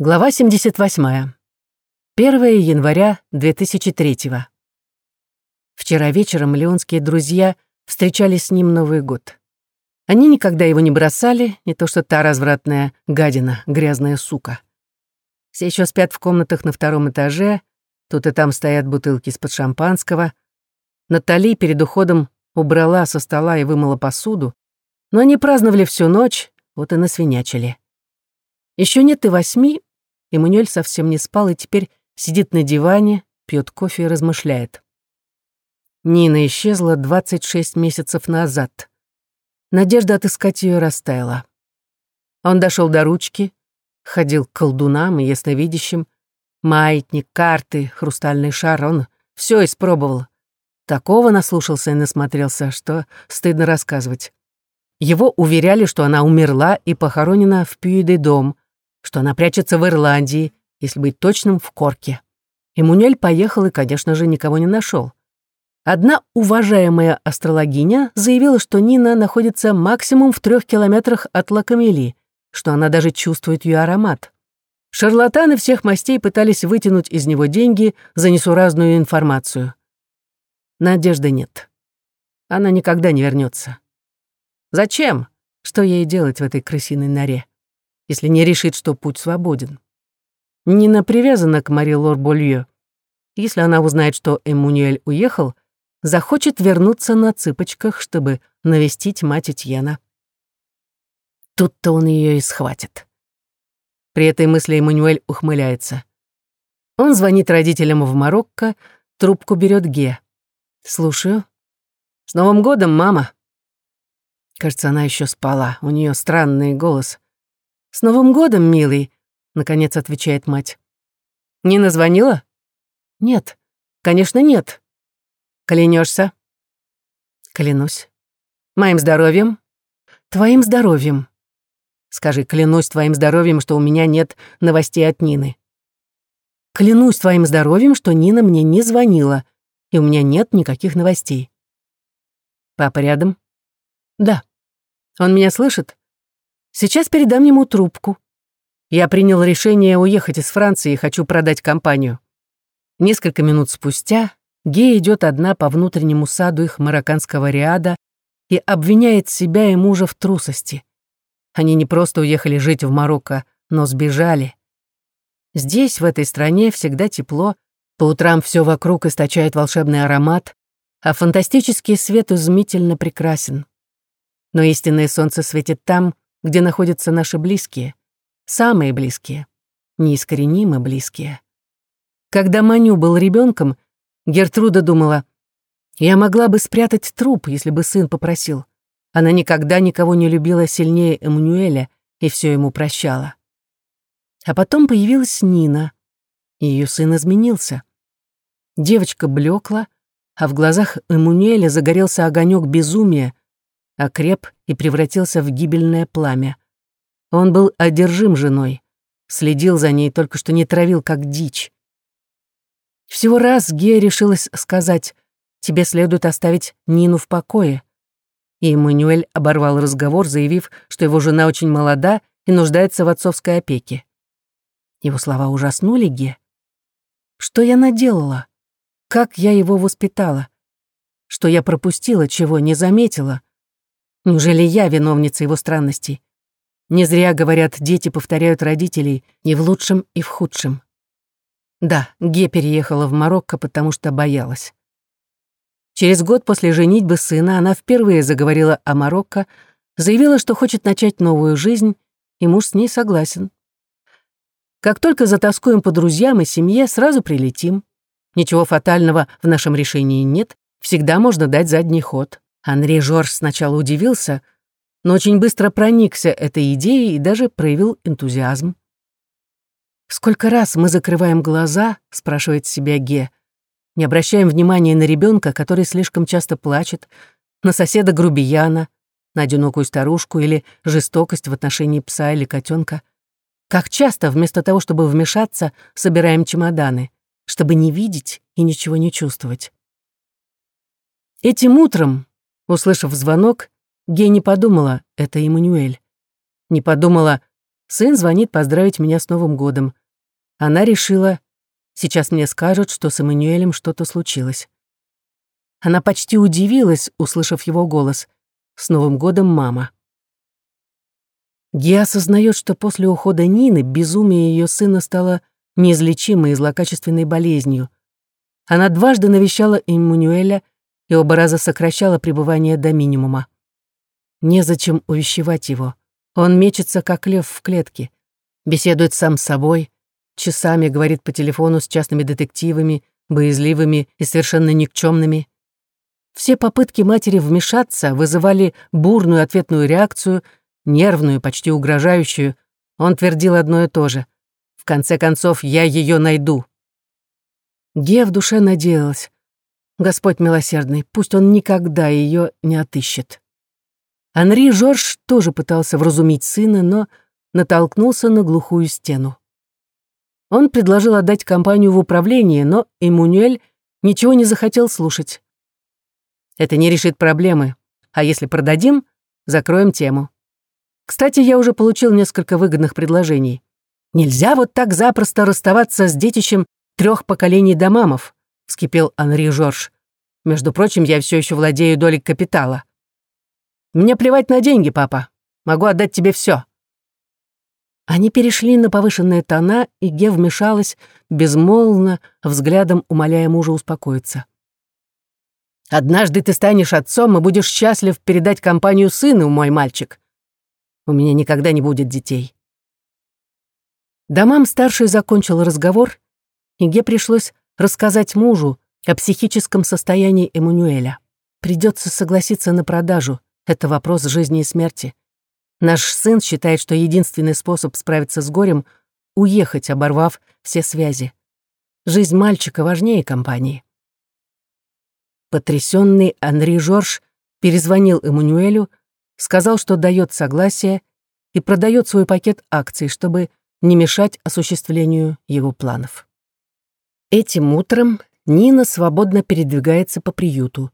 Глава 78. 1 января 2003. Вчера вечером леонские друзья встречались с ним Новый год. Они никогда его не бросали, не то что та развратная гадина, грязная сука. Все еще спят в комнатах на втором этаже, тут и там стоят бутылки из-под шампанского. Натали перед уходом убрала со стола и вымыла посуду, но они праздновали всю ночь, вот и насвинячили. Еще нет и восьми, Эммануэль совсем не спал и теперь сидит на диване, пьет кофе и размышляет. Нина исчезла 26 месяцев назад. Надежда отыскать ее растаяла. Он дошел до ручки, ходил к колдунам и ясновидящим, маятник, карты, хрустальный шар, он все испробовал. Такого наслушался и насмотрелся, что стыдно рассказывать. Его уверяли, что она умерла и похоронена в Пьюи-де-Дом, что она прячется в Ирландии, если быть точным, в Корке. Эммануэль поехал и, конечно же, никого не нашел. Одна уважаемая астрологиня заявила, что Нина находится максимум в трех километрах от Лакамели, что она даже чувствует ее аромат. Шарлатаны всех мастей пытались вытянуть из него деньги за несуразную информацию. Надежды нет. Она никогда не вернется. Зачем? Что ей делать в этой крысиной норе? Если не решит, что путь свободен. Нина привязана к Мари Лор Болье. Если она узнает, что Эммануэль уехал, захочет вернуться на цыпочках, чтобы навестить мать Этьена. Тут-то он ее и схватит. При этой мысли Эммануэль ухмыляется. Он звонит родителям в Марокко, трубку берет Ге. «Слушаю». «С Новым годом, мама!» Кажется, она еще спала, у нее странный голос. «С Новым годом, милый!» — наконец отвечает мать. «Нина звонила?» «Нет, конечно, нет». «Клянешься?» «Клянусь». «Моим здоровьем?» «Твоим здоровьем». «Скажи, клянусь твоим здоровьем, что у меня нет новостей от Нины». «Клянусь твоим здоровьем, что Нина мне не звонила, и у меня нет никаких новостей». «Папа рядом?» «Да». «Он меня слышит?» Сейчас передам ему трубку. Я принял решение уехать из Франции и хочу продать компанию. Несколько минут спустя Гея идет одна по внутреннему саду их марокканского риада и обвиняет себя и мужа в трусости. Они не просто уехали жить в Марокко, но сбежали. Здесь, в этой стране, всегда тепло, по утрам все вокруг источает волшебный аромат, а фантастический свет изумительно прекрасен. Но истинное солнце светит там, где находятся наши близкие, самые близкие, неискоренимо близкие. Когда Маню был ребенком, Гертруда думала, я могла бы спрятать труп, если бы сын попросил. Она никогда никого не любила сильнее Эммануэля и все ему прощала. А потом появилась Нина, и ее сын изменился. Девочка блекла, а в глазах Эммануэля загорелся огонек безумия, окреп и превратился в гибельное пламя. Он был одержим женой, следил за ней, только что не травил, как дичь. Всего раз Гея решилась сказать, «Тебе следует оставить Нину в покое». И Эммануэль оборвал разговор, заявив, что его жена очень молода и нуждается в отцовской опеке. Его слова ужаснули Ге. Что я наделала? Как я его воспитала? Что я пропустила, чего не заметила? Неужели я виновница его странностей? Не зря, говорят, дети повторяют родителей и в лучшем, и в худшем. Да, Ге переехала в Марокко, потому что боялась. Через год после женитьбы сына она впервые заговорила о Марокко, заявила, что хочет начать новую жизнь, и муж с ней согласен. Как только затаскуем по друзьям и семье, сразу прилетим. Ничего фатального в нашем решении нет, всегда можно дать задний ход. Анри Жорж сначала удивился, но очень быстро проникся этой идеей и даже проявил энтузиазм. «Сколько раз мы закрываем глаза?» — спрашивает себя Ге. «Не обращаем внимания на ребенка, который слишком часто плачет, на соседа грубияна, на одинокую старушку или жестокость в отношении пса или котенка. Как часто, вместо того, чтобы вмешаться, собираем чемоданы, чтобы не видеть и ничего не чувствовать. Этим утром, Услышав звонок, Гей не подумала, это Эммануэль. Не подумала, сын звонит поздравить меня с Новым годом. Она решила, сейчас мне скажут, что с Эммануэлем что-то случилось. Она почти удивилась, услышав его голос. «С Новым годом, мама!» Гия осознает, что после ухода Нины безумие ее сына стало неизлечимой и злокачественной болезнью. Она дважды навещала Эммануэля и оба раза сокращала пребывание до минимума. Незачем увещевать его. Он мечется, как лев в клетке. Беседует сам с собой, часами говорит по телефону с частными детективами, боязливыми и совершенно никчемными. Все попытки матери вмешаться вызывали бурную ответную реакцию, нервную, почти угрожающую. Он твердил одно и то же. «В конце концов, я ее найду». Гея в душе надеялась. Господь милосердный, пусть он никогда ее не отыщет. Анри Жорж тоже пытался вразумить сына, но натолкнулся на глухую стену. Он предложил отдать компанию в управление, но Эммануэль ничего не захотел слушать. Это не решит проблемы. А если продадим, закроем тему. Кстати, я уже получил несколько выгодных предложений. Нельзя вот так запросто расставаться с детищем трех поколений домамов, вскипел Анри Жорж. Между прочим, я все еще владею долей капитала. Мне плевать на деньги, папа. Могу отдать тебе все. Они перешли на повышенные тона, и Ге вмешалась, безмолвно, взглядом умоляя мужа успокоиться. Однажды ты станешь отцом и будешь счастлив передать компанию сыну, мой мальчик. У меня никогда не будет детей. Домам старший закончил разговор, и Ге пришлось рассказать мужу о психическом состоянии Эммануэля. Придется согласиться на продажу. Это вопрос жизни и смерти. Наш сын считает, что единственный способ справиться с горем — уехать, оборвав все связи. Жизнь мальчика важнее компании. Потрясенный Анри Жорж перезвонил Эммануэлю, сказал, что дает согласие и продает свой пакет акций, чтобы не мешать осуществлению его планов. Этим утром Нина свободно передвигается по приюту.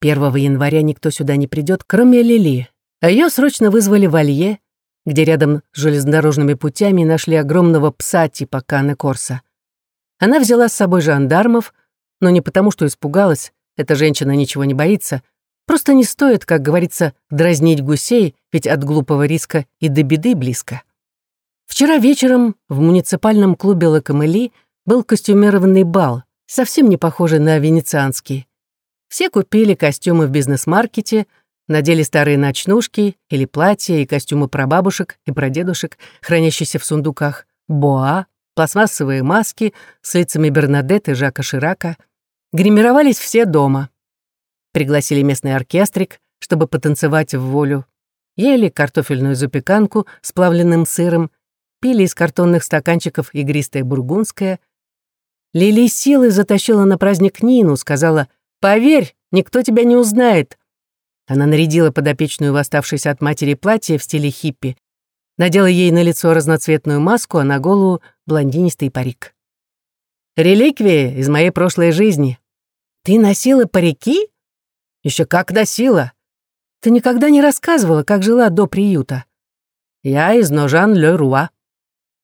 1 января никто сюда не придет, кроме Лили, а ее срочно вызвали в Алье, где рядом с железнодорожными путями нашли огромного пса типа Каны Корса. Она взяла с собой жандармов, но не потому, что испугалась, эта женщина ничего не боится. Просто не стоит, как говорится, дразнить гусей, ведь от глупого риска и до беды близко. Вчера вечером в муниципальном клубе Лакамели был костюмированный бал, совсем не похожий на венецианский. Все купили костюмы в бизнес-маркете, надели старые ночнушки или платья и костюмы прабабушек и прадедушек, хранящиеся в сундуках, боа, пластмассовые маски с лицами Бернадетты и Жака Ширака — Гримировались все дома. Пригласили местный оркестрик, чтобы потанцевать в волю. Ели картофельную запеканку с плавленным сыром, пили из картонных стаканчиков игристое бургундское. Лили силой затащила на праздник Нину, сказала «Поверь, никто тебя не узнает». Она нарядила подопечную восставшуюся от матери платье в стиле хиппи, надела ей на лицо разноцветную маску, а на голову блондинистый парик. «Реликвии из моей прошлой жизни», «Ты носила парики?» Еще как носила. Ты никогда не рассказывала, как жила до приюта. Я из Ножан-Ле-Руа.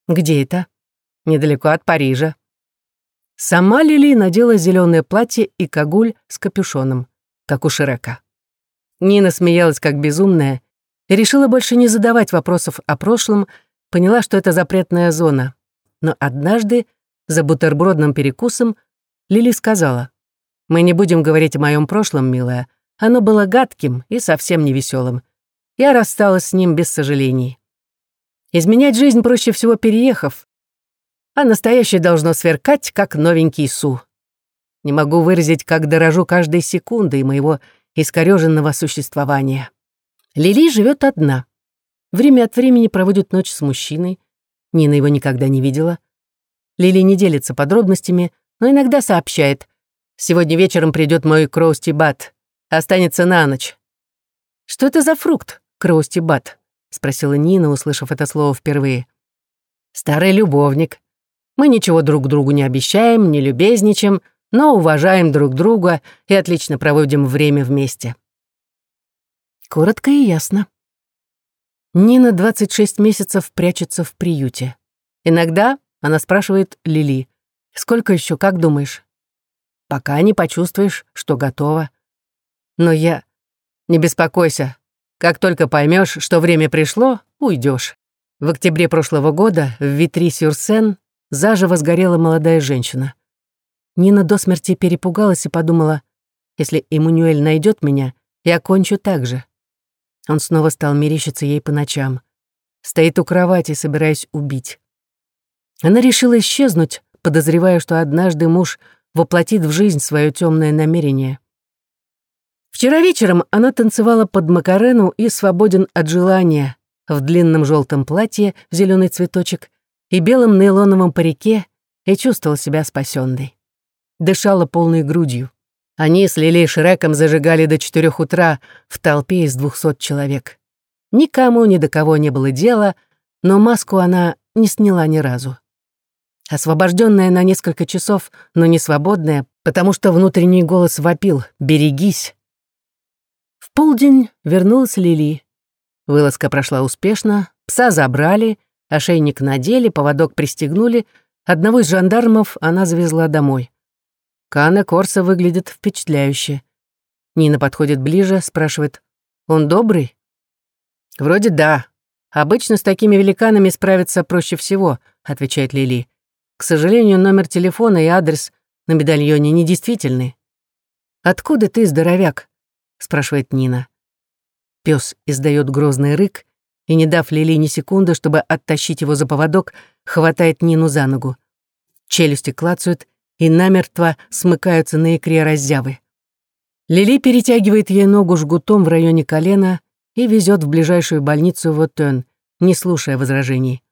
Где это? Недалеко от Парижа. Сама Лили надела зеленое платье и кагуль с капюшоном, как у Ширека. Нина смеялась как безумная и решила больше не задавать вопросов о прошлом, поняла, что это запретная зона. Но однажды, за бутербродным перекусом, Лили сказала, мы не будем говорить о моем прошлом, милая. Оно было гадким и совсем не веселым. Я рассталась с ним без сожалений. Изменять жизнь проще всего переехав, а настоящее должно сверкать, как новенький су. Не могу выразить, как дорожу каждой секундой моего искорёженного существования. Лили живет одна. Время от времени проводит ночь с мужчиной. Нина его никогда не видела. Лили не делится подробностями, но иногда сообщает. Сегодня вечером придет мой Кроусти-бат. Останется на ночь». «Что это за фрукт, Кроусти-бат?» — спросила Нина, услышав это слово впервые. «Старый любовник. Мы ничего друг другу не обещаем, не любезничаем, но уважаем друг друга и отлично проводим время вместе». Коротко и ясно. Нина 26 месяцев прячется в приюте. Иногда она спрашивает Лили, «Сколько еще, как думаешь?» «Пока не почувствуешь, что готова». Но я... «Не беспокойся. Как только поймешь, что время пришло, уйдешь. В октябре прошлого года в Витри-Сюрсен заживо сгорела молодая женщина. Нина до смерти перепугалась и подумала, если Эммануэль найдет меня, я кончу так же. Он снова стал мерещиться ей по ночам. Стоит у кровати, собираясь убить. Она решила исчезнуть, подозревая, что однажды муж воплотит в жизнь свое темное намерение. Вчера вечером она танцевала под Макарену и свободен от желания в длинном желтом платье в зеленый цветочек и белом нейлоновом парике и чувствовала себя спасенной. Дышала полной грудью. Они с Лили Шреком зажигали до четырех утра в толпе из двухсот человек. Никому ни до кого не было дела, но маску она не сняла ни разу. Освобожденная на несколько часов, но не свободная, потому что внутренний голос вопил «Берегись!». В полдень вернулась Лили. Вылазка прошла успешно, пса забрали, ошейник надели, поводок пристегнули, одного из жандармов она завезла домой. Кана Корса выглядит впечатляюще. Нина подходит ближе, спрашивает, «Он добрый?» «Вроде да. Обычно с такими великанами справиться проще всего», — отвечает Лили. «К сожалению, номер телефона и адрес на медальоне недействительны». «Откуда ты, здоровяк?» — спрашивает Нина. Пес издает грозный рык и, не дав Лили ни секунды, чтобы оттащить его за поводок, хватает Нину за ногу. Челюсти клацают, и намертво смыкаются на икре раззявы. Лили перетягивает ей ногу жгутом в районе колена и везет в ближайшую больницу в Отен, не слушая возражений.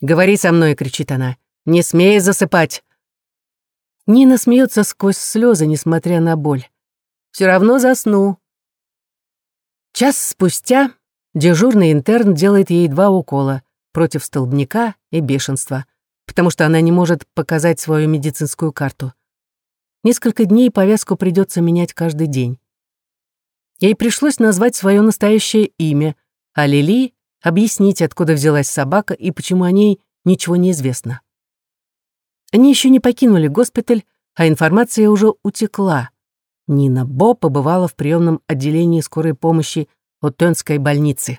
«Говори со мной!» — кричит она. «Не смей засыпать!» Нина смеется сквозь слезы, несмотря на боль. Все равно засну. Час спустя дежурный интерн делает ей два укола против столбняка и бешенства потому что она не может показать свою медицинскую карту. Несколько дней повязку придется менять каждый день. Ей пришлось назвать свое настоящее имя, а Лили — объяснить, откуда взялась собака и почему о ней ничего не известно. Они еще не покинули госпиталь, а информация уже утекла. Нина Бо побывала в приемном отделении скорой помощи Отенской больницы.